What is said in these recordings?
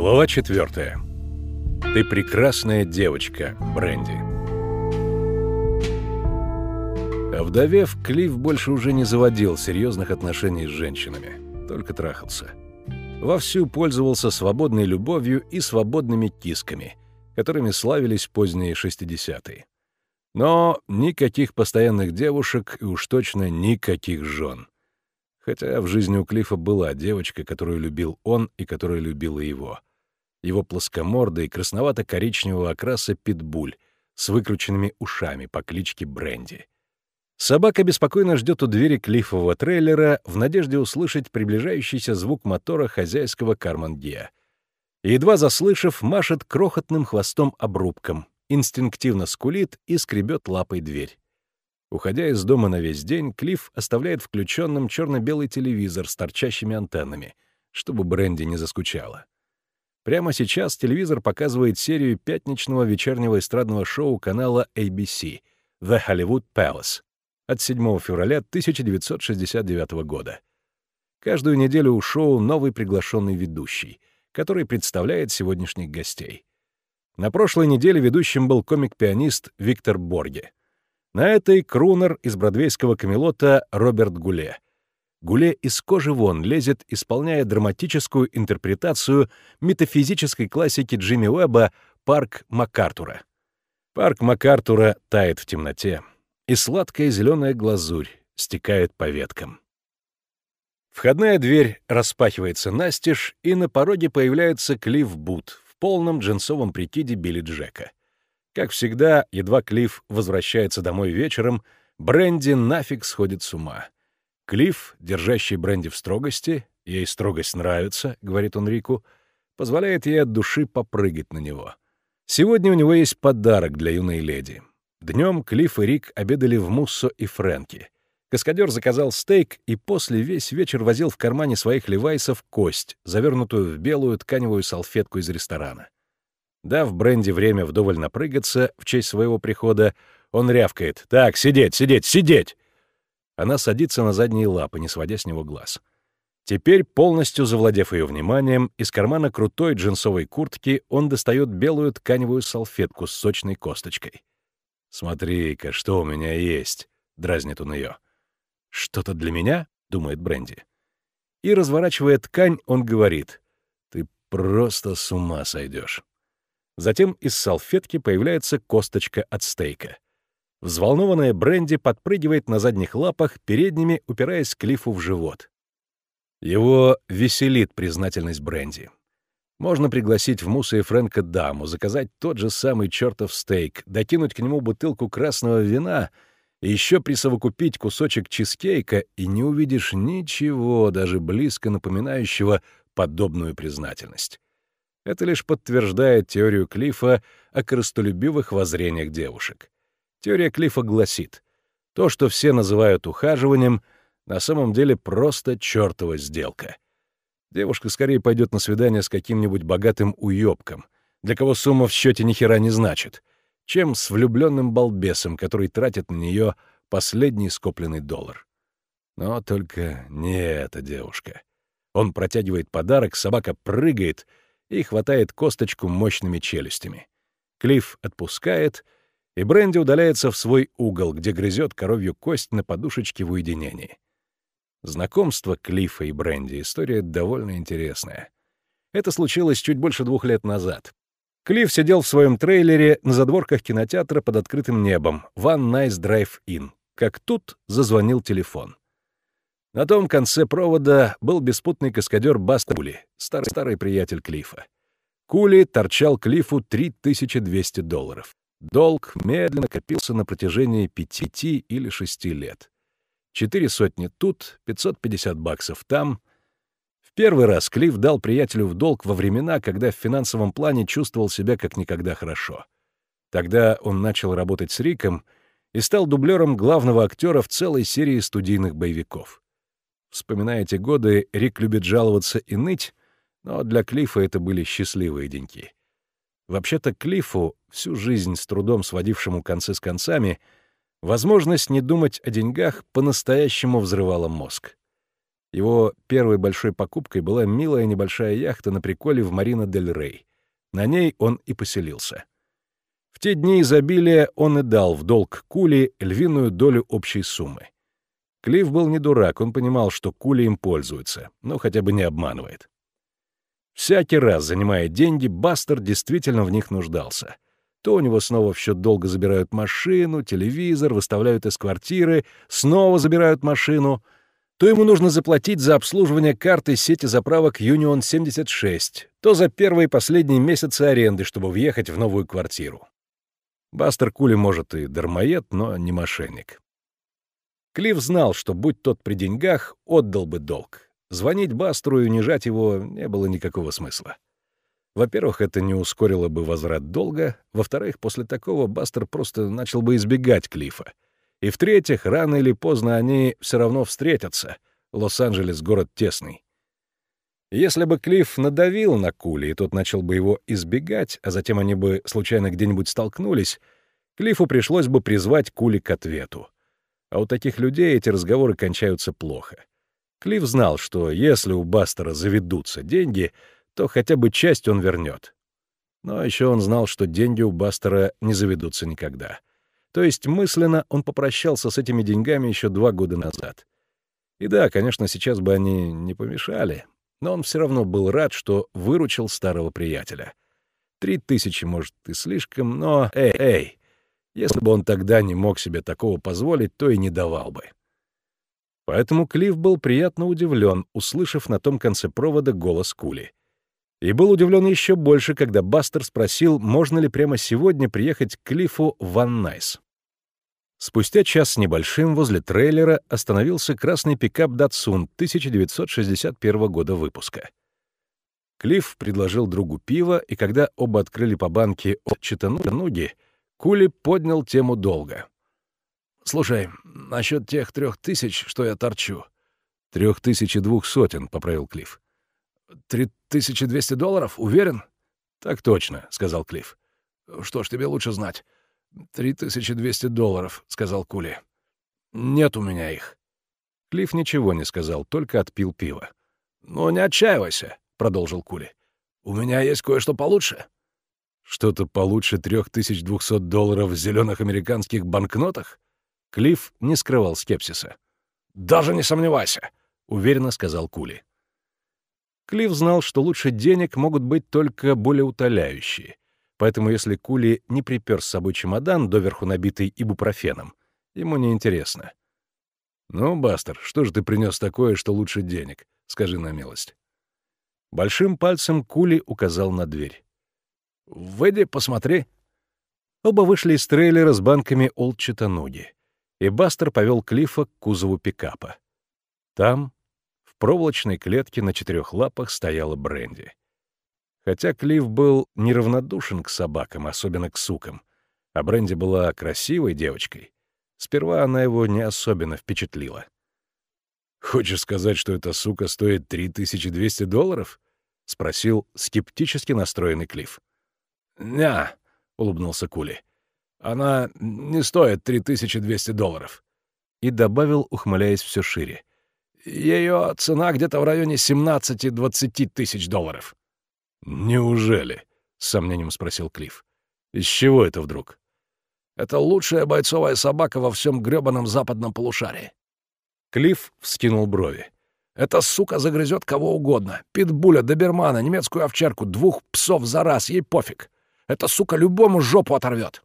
Глава четвертая. Ты прекрасная девочка, Бренди. Вдовев, Клифф больше уже не заводил серьезных отношений с женщинами, только трахался. Вовсю пользовался свободной любовью и свободными кисками, которыми славились поздние 60-е. Но никаких постоянных девушек и уж точно никаких жен. Хотя в жизни у Клифа была девочка, которую любил он и которая любила его. Его плоскомордый, красновато-коричневого окраса питбуль с выкрученными ушами по кличке Бренди. Собака беспокойно ждет у двери клифового трейлера в надежде услышать приближающийся звук мотора хозяйского Кармангея. Едва заслышав, машет крохотным хвостом-обрубком, инстинктивно скулит и скребет лапой дверь. Уходя из дома на весь день, Клифф оставляет включенным черно-белый телевизор с торчащими антеннами, чтобы Бренди не заскучала. Прямо сейчас телевизор показывает серию пятничного вечернего эстрадного шоу канала ABC «The Hollywood Palace» от 7 февраля 1969 года. Каждую неделю у шоу новый приглашенный ведущий, который представляет сегодняшних гостей. На прошлой неделе ведущим был комик-пианист Виктор Борге. На этой крунер из бродвейского камелота Роберт Гуле. Гуле из кожи вон лезет, исполняя драматическую интерпретацию метафизической классики Джимми Уэбба «Парк МакАртура». Парк МакАртура тает в темноте, и сладкая зеленая глазурь стекает по веткам. Входная дверь распахивается настежь, и на пороге появляется Клифф Бут в полном джинсовом прикиде Билли Джека. Как всегда, едва Клифф возвращается домой вечером, Бренди нафиг сходит с ума. Клифф, держащий Бренди в строгости, ей строгость нравится, — говорит он Рику, — позволяет ей от души попрыгать на него. Сегодня у него есть подарок для юной леди. Днем Клифф и Рик обедали в Муссо и Фрэнки. Каскадер заказал стейк и после весь вечер возил в кармане своих левайсов кость, завернутую в белую тканевую салфетку из ресторана. Дав Бренди время вдоволь напрыгаться в честь своего прихода, он рявкает «Так, сидеть, сидеть, сидеть!» Она садится на задние лапы, не сводя с него глаз. Теперь, полностью завладев ее вниманием, из кармана крутой джинсовой куртки он достает белую тканевую салфетку с сочной косточкой. «Смотри-ка, что у меня есть!» — дразнит он ее. «Что-то для меня?» — думает Бренди. И, разворачивая ткань, он говорит, «Ты просто с ума сойдешь». Затем из салфетки появляется косточка от стейка. Взволнованная Бренди подпрыгивает на задних лапах, передними упираясь Клиффу в живот. Его веселит признательность Бренди. Можно пригласить в Муса и Фрэнка даму, заказать тот же самый чертов стейк, докинуть к нему бутылку красного вина и еще присовокупить кусочек чизкейка, и не увидишь ничего, даже близко напоминающего подобную признательность. Это лишь подтверждает теорию Клифа о корыстолюбивых воззрениях девушек. Теория Клифа гласит, то, что все называют ухаживанием, на самом деле просто чертова сделка. Девушка скорее пойдет на свидание с каким-нибудь богатым уёбком, для кого сумма в счете ни хера не значит, чем с влюбленным балбесом, который тратит на нее последний скопленный доллар. Но только не эта девушка. Он протягивает подарок, собака прыгает — и хватает косточку мощными челюстями. Клифф отпускает, и Бренди удаляется в свой угол, где грызет коровью кость на подушечке в уединении. Знакомство Клиффа и Бренди — история довольно интересная. Это случилось чуть больше двух лет назад. Клифф сидел в своем трейлере на задворках кинотеатра под открытым небом, One Nice Drive In, как тут зазвонил телефон. На том конце провода был беспутный каскадер Баста Кули, старый, старый приятель Клифа. Кули торчал Клифу 3200 долларов. Долг медленно копился на протяжении пяти или шести лет. Четыре сотни тут, 550 баксов там. В первый раз Клифф дал приятелю в долг во времена, когда в финансовом плане чувствовал себя как никогда хорошо. Тогда он начал работать с Риком и стал дублером главного актера в целой серии студийных боевиков. Вспоминая эти годы, Рик любит жаловаться и ныть, но для Клиффа это были счастливые деньки. Вообще-то Клиффу, всю жизнь с трудом сводившему концы с концами, возможность не думать о деньгах по-настоящему взрывала мозг. Его первой большой покупкой была милая небольшая яхта на приколе в Марина-дель-Рей. На ней он и поселился. В те дни изобилия он и дал в долг Кули львиную долю общей суммы. Клифф был не дурак, он понимал, что Кули им пользуется, но хотя бы не обманывает. Всякий раз, занимая деньги, Бастер действительно в них нуждался. То у него снова в счет долго забирают машину, телевизор, выставляют из квартиры, снова забирают машину, то ему нужно заплатить за обслуживание карты сети заправок Union 76, то за первые и последние месяцы аренды, чтобы въехать в новую квартиру. Бастер Кули, может, и дармоед, но не мошенник. Клифф знал, что, будь тот при деньгах, отдал бы долг. Звонить Бастеру и унижать его не было никакого смысла. Во-первых, это не ускорило бы возврат долга. Во-вторых, после такого Бастер просто начал бы избегать Клифа. И в-третьих, рано или поздно они все равно встретятся. Лос-Анджелес — город тесный. Если бы Клифф надавил на Кули, и тот начал бы его избегать, а затем они бы случайно где-нибудь столкнулись, Клиффу пришлось бы призвать Кули к ответу. А у таких людей эти разговоры кончаются плохо. Клифф знал, что если у Бастера заведутся деньги, то хотя бы часть он вернет. Но еще он знал, что деньги у Бастера не заведутся никогда. То есть мысленно он попрощался с этими деньгами еще два года назад. И да, конечно, сейчас бы они не помешали, но он все равно был рад, что выручил старого приятеля. Три тысячи, может, и слишком, но... Эй, эй! Если бы он тогда не мог себе такого позволить, то и не давал бы. Поэтому Клифф был приятно удивлен, услышав на том конце провода голос Кули. И был удивлен еще больше, когда Бастер спросил, можно ли прямо сегодня приехать к Клиффу в Ван Найс. Спустя час с небольшим возле трейлера остановился красный пикап «Датсун» 1961 года выпуска. Клифф предложил другу пиво, и когда оба открыли по банке от Читануги, Кули поднял тему долго. «Слушай, насчет тех трех тысяч, что я торчу...» «Трех тысяч и двух сотен», — поправил Клифф. «Три тысячи двести долларов? Уверен?» «Так точно», — сказал Клифф. «Что ж, тебе лучше знать. «Три тысячи двести долларов», — сказал Кули. «Нет у меня их». Клифф ничего не сказал, только отпил пиво. «Ну, не отчаивайся», — продолжил Кули. «У меня есть кое-что получше». «Что-то получше трех тысяч двухсот долларов в зеленых американских банкнотах?» Клифф не скрывал скепсиса. «Даже не сомневайся», — уверенно сказал Кули. Клифф знал, что лучше денег могут быть только более утоляющие, Поэтому если Кули не припер с собой чемодан, доверху набитый ибупрофеном, ему не интересно. «Ну, Бастер, что же ты принес такое, что лучше денег? Скажи на милость». Большим пальцем Кули указал на дверь. «Выйди, посмотри». Оба вышли из трейлера с банками Олд Читануги, и Бастер повел Клиффа к кузову пикапа. Там, проволочной клетке на четырех лапах, стояла Бренди. Хотя Клифф был неравнодушен к собакам, особенно к сукам, а Бренди была красивой девочкой, сперва она его не особенно впечатлила. «Хочешь сказать, что эта сука стоит 3200 долларов?» — спросил скептически настроенный Клифф. «Ня», — улыбнулся Кули, — «она не стоит 3200 долларов». И добавил, ухмыляясь все шире. «Ее цена где-то в районе 17-20 тысяч долларов». «Неужели?» — с сомнением спросил Клифф. «Из чего это вдруг?» «Это лучшая бойцовая собака во всем грёбаном западном полушарии». Клифф вскинул брови. «Эта сука загрызет кого угодно. Питбуля, добермана, немецкую овчарку, двух псов за раз, ей пофиг. Эта сука любому жопу оторвет».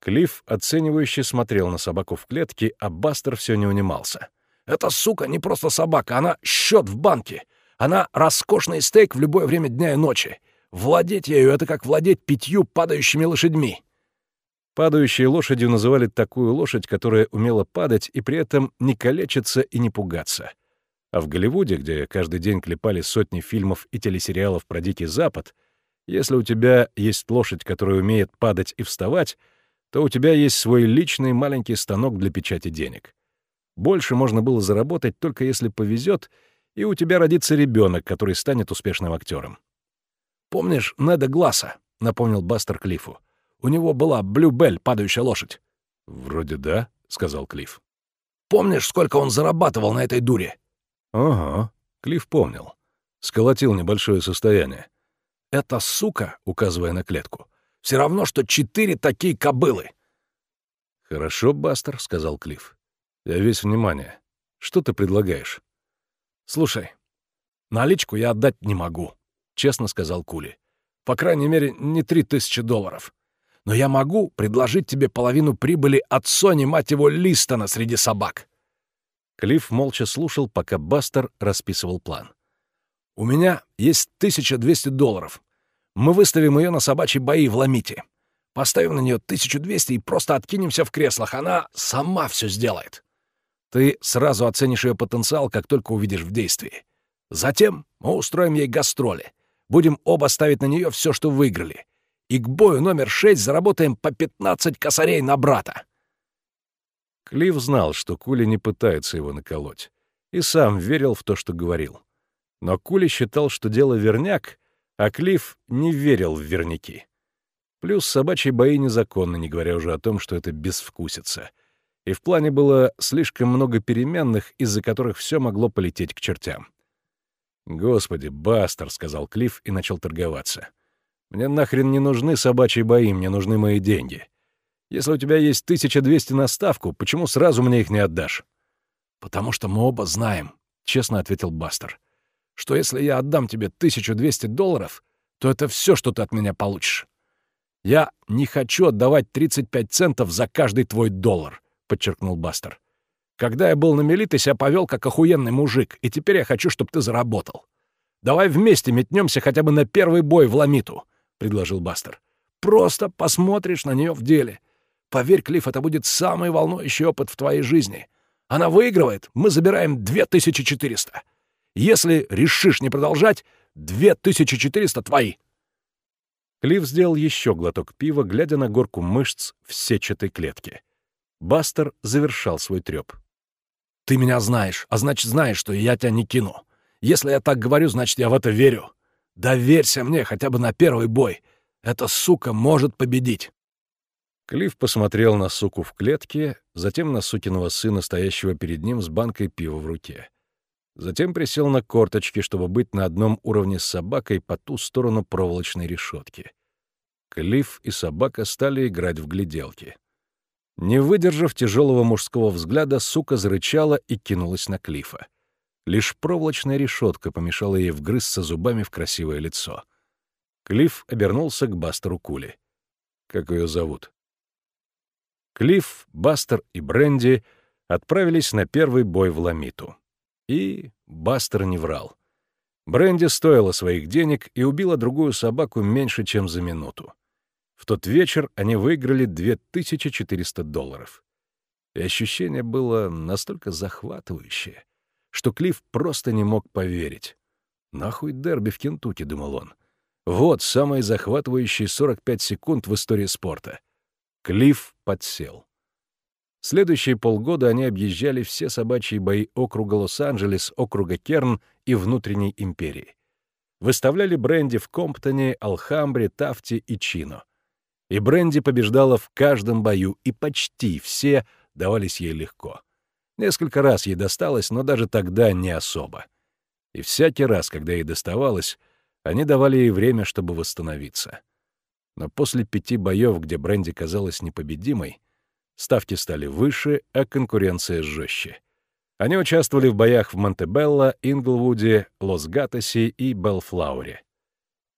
Клифф оценивающе смотрел на собаку в клетке, а Бастер все не унимался. «Эта сука не просто собака, она счет в банке. Она роскошный стейк в любое время дня и ночи. Владеть ею — это как владеть пятью падающими лошадьми. Падающей лошадью называли такую лошадь, которая умела падать и при этом не калечиться и не пугаться. А в Голливуде, где каждый день клепали сотни фильмов и телесериалов про Дикий Запад, если у тебя есть лошадь, которая умеет падать и вставать, то у тебя есть свой личный маленький станок для печати денег. Больше можно было заработать только если повезет — и у тебя родится ребенок, который станет успешным актером. «Помнишь Неда Гласса?» — напомнил Бастер Клиффу. «У него была Блюбель, падающая лошадь». «Вроде да», — сказал Клифф. «Помнишь, сколько он зарабатывал на этой дуре?» Ага, Клифф помнил. Сколотил небольшое состояние. «Эта сука», — указывая на клетку, — «все равно, что четыре такие кобылы». «Хорошо, Бастер», — сказал Клифф. «Я весь внимание. Что ты предлагаешь?» «Слушай, наличку я отдать не могу», — честно сказал Кули. «По крайней мере, не три тысячи долларов. Но я могу предложить тебе половину прибыли от Сони, мать его, Листона среди собак». Клифф молча слушал, пока Бастер расписывал план. «У меня есть 1200 долларов. Мы выставим ее на собачьи бои в Ламите. Поставим на нее 1200 и просто откинемся в креслах. Она сама все сделает. Ты сразу оценишь ее потенциал, как только увидишь в действии. Затем мы устроим ей гастроли. Будем оба ставить на нее все, что выиграли. И к бою номер 6 заработаем по 15 косарей на брата. Клифф знал, что Кули не пытается его наколоть, и сам верил в то, что говорил. Но Кули считал, что дело верняк, а Клифф не верил в верняки. Плюс собачьи бои незаконны, не говоря уже о том, что это безвкусица. И в плане было слишком много переменных, из-за которых все могло полететь к чертям. «Господи, Бастер», — сказал Клифф и начал торговаться. «Мне нахрен не нужны собачьи бои, мне нужны мои деньги. Если у тебя есть 1200 на ставку, почему сразу мне их не отдашь?» «Потому что мы оба знаем», — честно ответил Бастер, «что если я отдам тебе 1200 долларов, то это все, что ты от меня получишь. «Я не хочу отдавать 35 центов за каждый твой доллар», — подчеркнул Бастер. «Когда я был на мели, ты себя повел как охуенный мужик, и теперь я хочу, чтобы ты заработал. Давай вместе метнемся хотя бы на первый бой в Ламиту», — предложил Бастер. «Просто посмотришь на нее в деле. Поверь, Клифф, это будет самый волнующий опыт в твоей жизни. Она выигрывает, мы забираем 2400. Если решишь не продолжать, 2400 твои». Клифф сделал еще глоток пива, глядя на горку мышц в сетчатой клетке. Бастер завершал свой треп. «Ты меня знаешь, а значит, знаешь, что я тебя не кину. Если я так говорю, значит, я в это верю. Доверься мне хотя бы на первый бой. Эта сука может победить». Клифф посмотрел на суку в клетке, затем на сукиного сына, стоящего перед ним с банкой пива в руке. Затем присел на корточки, чтобы быть на одном уровне с собакой по ту сторону проволочной решетки. Клифф и собака стали играть в гляделки. Не выдержав тяжелого мужского взгляда, сука зарычала и кинулась на Клифа. Лишь проволочная решетка помешала ей вгрызться зубами в красивое лицо. Клифф обернулся к Бастеру Кули. Как ее зовут? Клифф, Бастер и Бренди отправились на первый бой в Ламиту. И Бастер не врал. Бренди стоила своих денег и убила другую собаку меньше, чем за минуту. В тот вечер они выиграли 2400 долларов. И ощущение было настолько захватывающее, что Клифф просто не мог поверить. «Нахуй дерби в Кентукки», — думал он. «Вот самые захватывающие 45 секунд в истории спорта». Клифф подсел. Следующие полгода они объезжали все собачьи бои округа Лос-Анджелес, округа Керн и внутренней империи. Выставляли бренди в Комптоне, Алхамбре, Тафте и Чино. И бренди побеждала в каждом бою, и почти все давались ей легко. Несколько раз ей досталось, но даже тогда не особо. И всякий раз, когда ей доставалось, они давали ей время, чтобы восстановиться. Но после пяти боев, где бренди казалась непобедимой, Ставки стали выше, а конкуренция жестче. Они участвовали в боях в Монтебелло, Инглвуде, Лос-Гатосе и Белфлауре.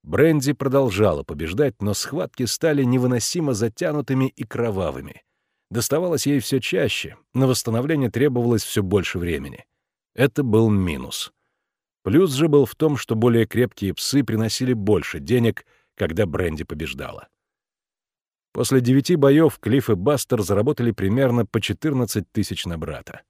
Бренди продолжала побеждать, но схватки стали невыносимо затянутыми и кровавыми. Доставалось ей все чаще, на восстановление требовалось все больше времени. Это был минус. Плюс же был в том, что более крепкие псы приносили больше денег, когда Бренди побеждала. После девяти боев Клифф и Бастер заработали примерно по 14 тысяч на брата.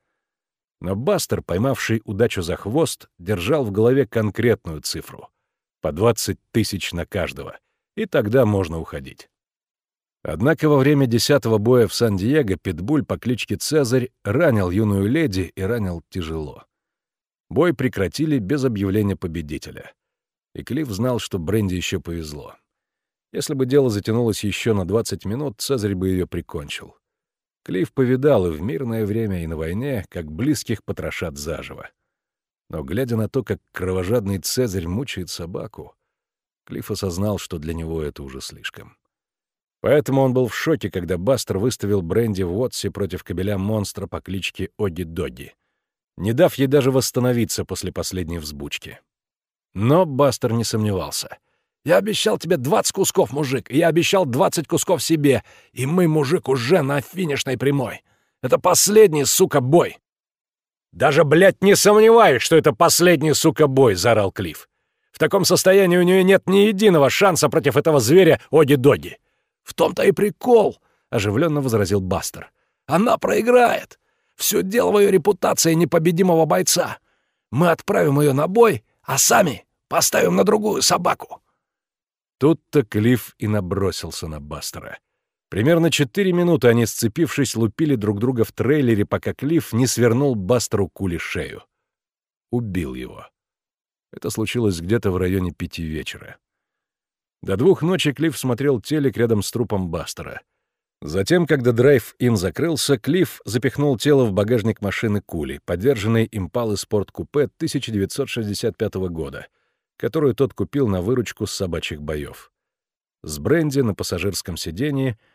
Но Бастер, поймавший удачу за хвост, держал в голове конкретную цифру — по 20 тысяч на каждого, и тогда можно уходить. Однако во время десятого боя в Сан-Диего Питбуль по кличке Цезарь ранил юную леди и ранил тяжело. Бой прекратили без объявления победителя. И Клифф знал, что Бренди еще повезло. Если бы дело затянулось еще на 20 минут, Цезарь бы ее прикончил. Клифф повидал и в мирное время, и на войне, как близких потрошат заживо. Но, глядя на то, как кровожадный Цезарь мучает собаку, Клифф осознал, что для него это уже слишком. Поэтому он был в шоке, когда Бастер выставил Бренди в Уотсе против кобеля монстра по кличке Оди-Доги, не дав ей даже восстановиться после последней взбучки. Но Бастер не сомневался. «Я обещал тебе 20 кусков, мужик, и я обещал 20 кусков себе, и мы, мужик, уже на финишной прямой. Это последний, сука, бой!» «Даже, блядь, не сомневаюсь, что это последний, сука, бой!» — заорал Клифф. «В таком состоянии у нее нет ни единого шанса против этого зверя Оди-Доги!» «В том-то и прикол!» — оживленно возразил Бастер. «Она проиграет! Все дело в ее репутации непобедимого бойца. Мы отправим ее на бой, а сами поставим на другую собаку». Тут-то Клифф и набросился на Бастера. Примерно четыре минуты они, сцепившись, лупили друг друга в трейлере, пока Клифф не свернул Бастеру кули шею. Убил его. Это случилось где-то в районе пяти вечера. До двух ночи Клифф смотрел телек рядом с трупом Бастера. Затем, когда драйв-ин закрылся, Клифф запихнул тело в багажник машины Кули, подержанной импалы спорткупе 1965 года, которую тот купил на выручку с собачьих боев. С бренди на пассажирском сидении —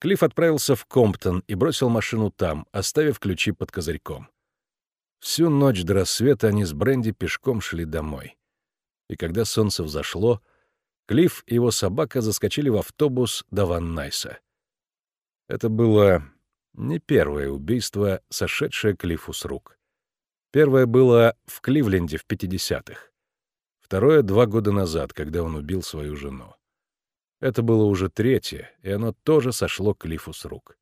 Клифф отправился в Комптон и бросил машину там, оставив ключи под козырьком. Всю ночь до рассвета они с Бренди пешком шли домой. И когда солнце взошло, Клифф и его собака заскочили в автобус до Ван Найса. Это было не первое убийство, сошедшее Клиффу с рук. Первое было в Кливленде в 50-х. Второе — два года назад, когда он убил свою жену. Это было уже третье, и оно тоже сошло Клиффу с рук.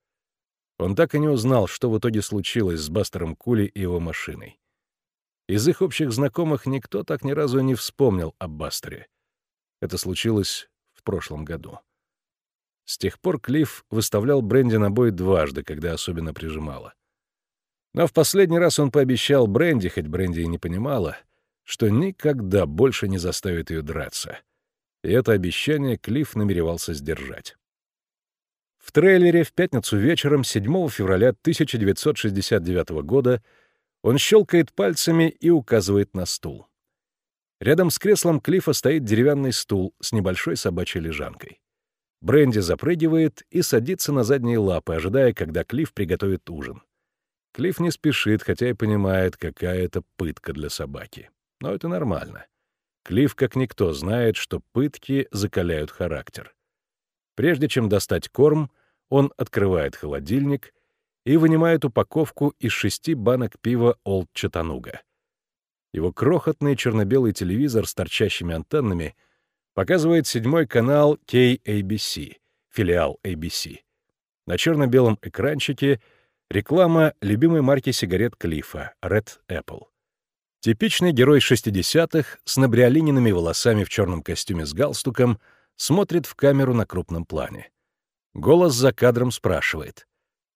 Он так и не узнал, что в итоге случилось с Бастером Кули и его машиной. Из их общих знакомых никто так ни разу не вспомнил об Бастере. Это случилось в прошлом году. С тех пор Клифф выставлял Бренди на бой дважды, когда особенно прижимала. Но в последний раз он пообещал Бренди, хоть Бренди и не понимала, что никогда больше не заставит ее драться — и это обещание Клифф намеревался сдержать. В трейлере в пятницу вечером 7 февраля 1969 года он щелкает пальцами и указывает на стул. Рядом с креслом Клиффа стоит деревянный стул с небольшой собачьей лежанкой. Бренди запрыгивает и садится на задние лапы, ожидая, когда Клифф приготовит ужин. Клифф не спешит, хотя и понимает, какая это пытка для собаки. Но это нормально. Клифф как никто знает, что пытки закаляют характер. Прежде чем достать корм, он открывает холодильник и вынимает упаковку из шести банок пива «Олд Чатануга». Его крохотный черно-белый телевизор с торчащими антеннами показывает седьмой канал KABC, филиал ABC. На черно-белом экранчике реклама любимой марки сигарет Клиффа Red Apple. Типичный герой 60-х с набриолиненными волосами в черном костюме с галстуком смотрит в камеру на крупном плане. Голос за кадром спрашивает.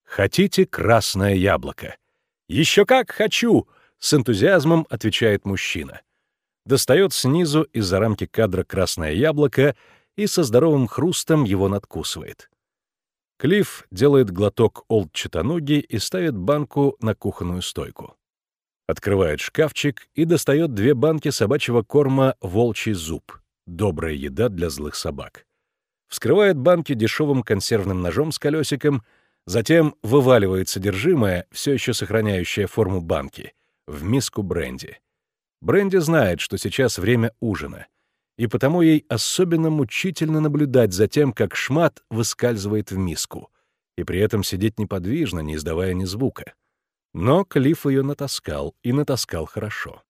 «Хотите красное яблоко?» «Еще как хочу!» — с энтузиазмом отвечает мужчина. Достает снизу из-за рамки кадра красное яблоко и со здоровым хрустом его надкусывает. Клифф делает глоток олд читануги и ставит банку на кухонную стойку открывает шкафчик и достает две банки собачьего корма «Волчий зуб» — добрая еда для злых собак. Вскрывает банки дешевым консервным ножом с колесиком, затем вываливает содержимое, все еще сохраняющее форму банки, в миску бренди. Бренди знает, что сейчас время ужина, и потому ей особенно мучительно наблюдать за тем, как шмат выскальзывает в миску, и при этом сидеть неподвижно, не издавая ни звука. Но Клифф ее натаскал, и натаскал хорошо.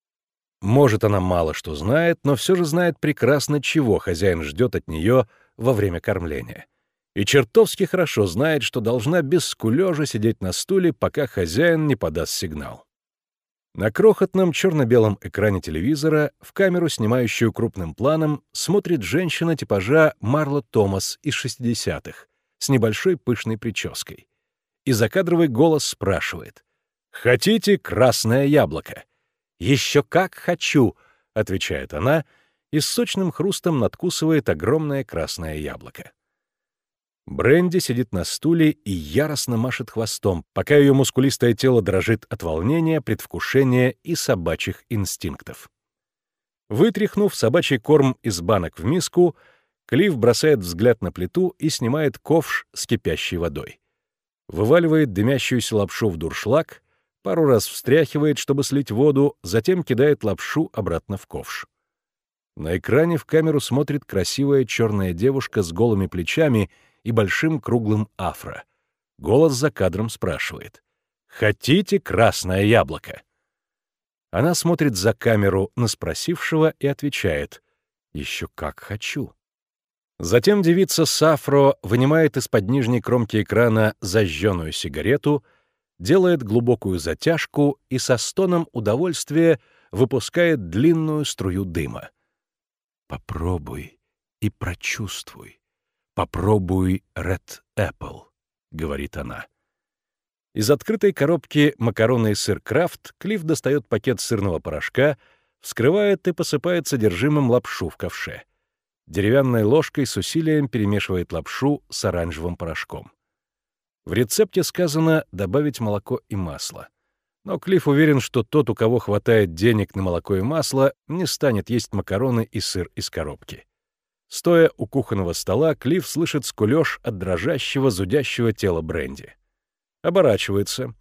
Может, она мало что знает, но все же знает прекрасно, чего хозяин ждет от нее во время кормления. И чертовски хорошо знает, что должна без скулежа сидеть на стуле, пока хозяин не подаст сигнал. На крохотном черно-белом экране телевизора, в камеру, снимающую крупным планом, смотрит женщина типажа Марла Томас из 60-х с небольшой пышной прической. И закадровый голос спрашивает — «Хотите красное яблоко?» «Еще как хочу!» — отвечает она и с сочным хрустом надкусывает огромное красное яблоко. Бренди сидит на стуле и яростно машет хвостом, пока ее мускулистое тело дрожит от волнения, предвкушения и собачьих инстинктов. Вытряхнув собачий корм из банок в миску, Клифф бросает взгляд на плиту и снимает ковш с кипящей водой. Вываливает дымящуюся лапшу в дуршлаг, пару раз встряхивает, чтобы слить воду, затем кидает лапшу обратно в ковш. На экране в камеру смотрит красивая черная девушка с голыми плечами и большим круглым афро. Голос за кадром спрашивает. «Хотите красное яблоко?» Она смотрит за камеру на спросившего и отвечает. «Еще как хочу». Затем девица Сафро вынимает из-под нижней кромки экрана зажженную сигарету, делает глубокую затяжку и со стоном удовольствия выпускает длинную струю дыма. «Попробуй и прочувствуй. Попробуй Red Apple», — говорит она. Из открытой коробки макароны и сыр Крафт Клифф достает пакет сырного порошка, вскрывает и посыпает содержимым лапшу в ковше деревянной ложкой с усилием перемешивает лапшу с оранжевым порошком. В рецепте сказано добавить молоко и масло. Но Клифф уверен, что тот, у кого хватает денег на молоко и масло, не станет есть макароны и сыр из коробки. Стоя у кухонного стола, Клифф слышит скулёж от дрожащего, зудящего тела бренди. Оборачивается,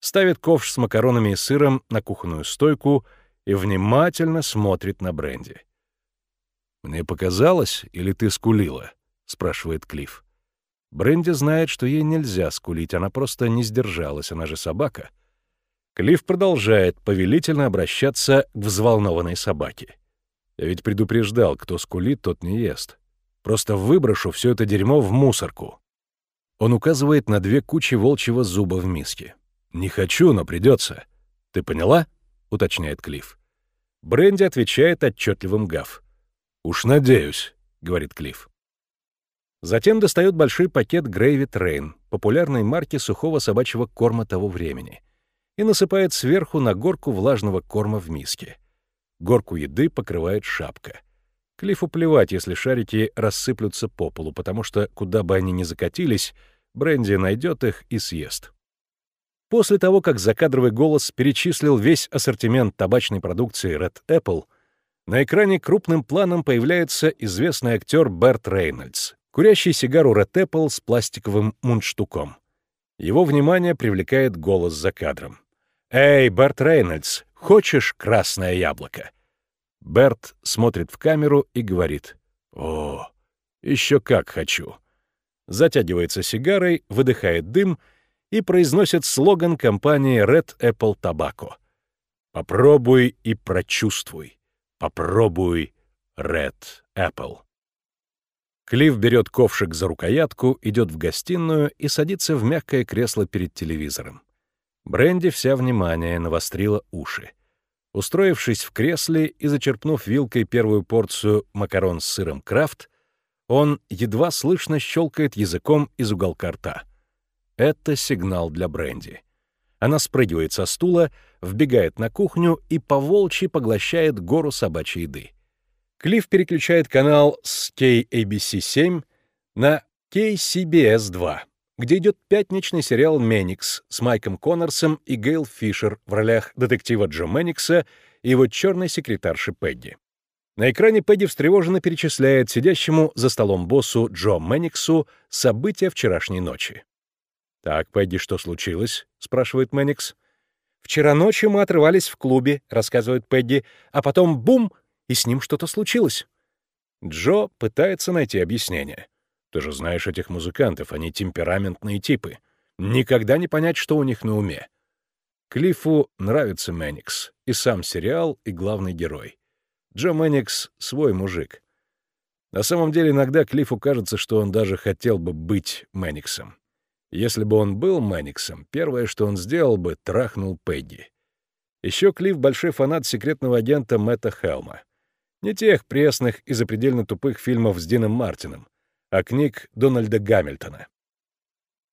ставит ковш с макаронами и сыром на кухонную стойку и внимательно смотрит на бренди. «Мне показалось, или ты скулила?» — спрашивает Клифф. Бренди знает, что ей нельзя скулить, она просто не сдержалась, она же собака. Клифф продолжает повелительно обращаться к взволнованной собаке. Я ведь предупреждал, кто скулит, тот не ест. Просто выброшу все это дерьмо в мусорку. Он указывает на две кучи волчьего зуба в миске. «Не хочу, но придется. Ты поняла?» — уточняет Клифф. Бренди отвечает отчетливым гав. «Уж надеюсь», — говорит Клифф. Затем достает большой пакет Gravy Train, популярной марки сухого собачьего корма того времени, и насыпает сверху на горку влажного корма в миске. Горку еды покрывает шапка. Клиффу плевать, если шарики рассыплются по полу, потому что, куда бы они ни закатились, Бренди найдет их и съест. После того, как закадровый голос перечислил весь ассортимент табачной продукции Red Apple — на экране крупным планом появляется известный актер Берт Рейнольдс, курящий сигару Apple с пластиковым мундштуком. Его внимание привлекает голос за кадром. «Эй, Берт Рейнольдс, хочешь красное яблоко?» Берт смотрит в камеру и говорит. «О, еще как хочу!» Затягивается сигарой, выдыхает дым и произносит слоган компании Red Apple Tobacco. «Попробуй и прочувствуй». Попробуй Red Apple. Клифф берет ковшик за рукоятку, идет в гостиную и садится в мягкое кресло перед телевизором. Бренди вся внимание навострила уши. Устроившись в кресле и зачерпнув вилкой первую порцию макарон с сыром крафт, он едва слышно щелкает языком из уголка рта. Это сигнал для Бренди. Она спрыгивает со стула, вбегает на кухню и по-волчьи поглощает гору собачьей еды. Клифф переключает канал с KABC-7 на KCBS-2, где идет пятничный сериал «Меникс» с Майком Коннорсом и Гейл Фишер в ролях детектива Джо Меникса и его черной секретарши Пегги. На экране Пегги встревоженно перечисляет сидящему за столом боссу Джо Мениксу события вчерашней ночи. «Так, Пегги, что случилось?» — спрашивает Мэникс. «Вчера ночью мы отрывались в клубе», — рассказывает Пегги, «а потом бум, и с ним что-то случилось». Джо пытается найти объяснение. «Ты же знаешь этих музыкантов, они темпераментные типы. Никогда не понять, что у них на уме». Клиффу нравится Мэникс, и сам сериал, и главный герой. Джо Мэникс — свой мужик. На самом деле иногда Клиффу кажется, что он даже хотел бы быть Мэниксом. Если бы он был Мэниксом, первое, что он сделал бы, трахнул Пегги. Еще Клифф — большой фанат секретного агента Мэтта Хелма. Не тех пресных и запредельно тупых фильмов с Дином Мартином, а книг Дональда Гамильтона.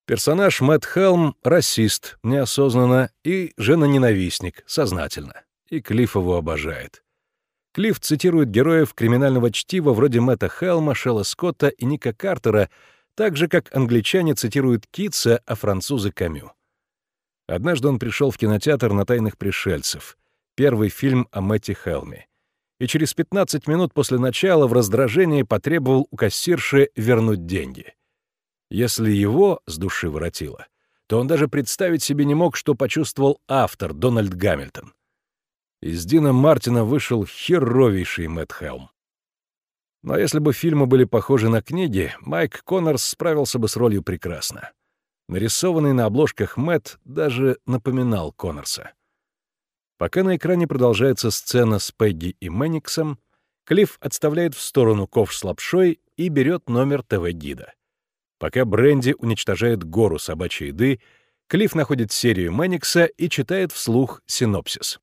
Персонаж Мэтт Хелм — расист, неосознанно, и женоненавистник, сознательно. И Клифф его обожает. Клифф цитирует героев криминального чтива вроде Мэтта Хелма, Шелла Скотта и Ника Картера — так же, как англичане цитируют Китса, а французы — Камю. Однажды он пришел в кинотеатр на «Тайных пришельцев», первый фильм о Мэтти Хелме, и через 15 минут после начала в раздражении потребовал у кассирши вернуть деньги. Если его с души воротило, то он даже представить себе не мог, что почувствовал автор Дональд Гамильтон. Из Дина Мартина вышел херовейший Мэтт Хелм. Но если бы фильмы были похожи на книги, Майк Коннорс справился бы с ролью прекрасно. Нарисованный на обложках Мэтт даже напоминал Коннорса. Пока на экране продолжается сцена с Пегги и Мэниксом, Клифф отставляет в сторону ковш с лапшой и берет номер ТВ-гида. Пока Бренди уничтожает гору собачьей еды, Клифф находит серию Мэникса и читает вслух синопсис.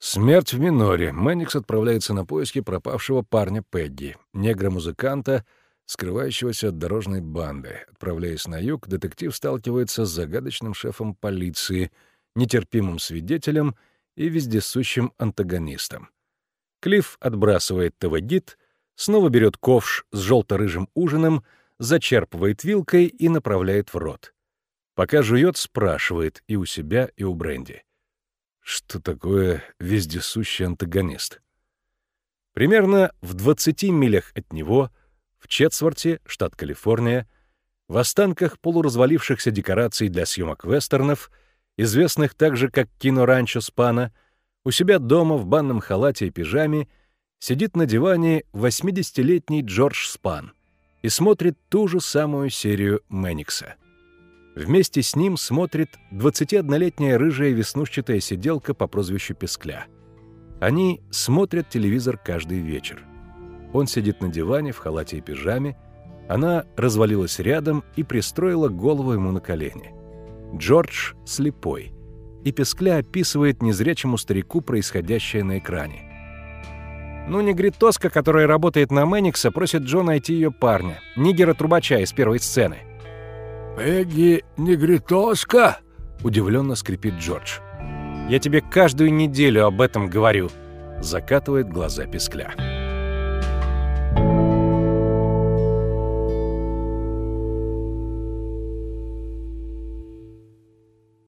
Смерть в миноре. Мэникс отправляется на поиски пропавшего парня Пегги, негра-музыканта, скрывающегося от дорожной банды. Отправляясь на юг, детектив сталкивается с загадочным шефом полиции, нетерпимым свидетелем и вездесущим антагонистом. Клифф отбрасывает ТВ-гид, снова берет ковш с желто-рыжим ужином, зачерпывает вилкой и направляет в рот. Пока жует, спрашивает и у себя, и у Бренди. Что такое вездесущий антагонист? Примерно в 20 милях от него, в Четсворте, штат Калифорния, в останках полуразвалившихся декораций для съемок вестернов, известных также как кино-ранчо Спана, у себя дома в банном халате и пижаме сидит на диване 80-летний Джордж Спан и смотрит ту же самую серию Мэникса — Вместе с ним смотрит 21-летняя рыжая веснушчатая сиделка по прозвищу Пескля. Они смотрят телевизор каждый вечер. Он сидит на диване в халате и пижаме, она развалилась рядом и пристроила голову ему на колени. Джордж слепой, и Пескля описывает незрячему старику происходящее на экране. Ну, негритоска, которая работает на Мэникса, просит Джо найти ее парня, нигера-трубача из первой сцены. «Пегги негритоска?» — удивленно скрипит Джордж. «Я тебе каждую неделю об этом говорю», — закатывает глаза Пескля.